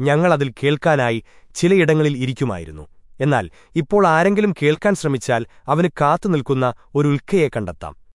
ഞങ്ങളതിൽ കേൾക്കാനായി ചിലയിടങ്ങളിൽ ഇരിക്കുമായിരുന്നു. എന്നാൽ ഇപ്പോൾ ആരെങ്കിലും കേൾക്കാൻ ശ്രമിച്ചാൽ അവന് കാത്തുനിൽക്കുന്ന ഒരു ഉൽക്കയെ കണ്ടെത്താം.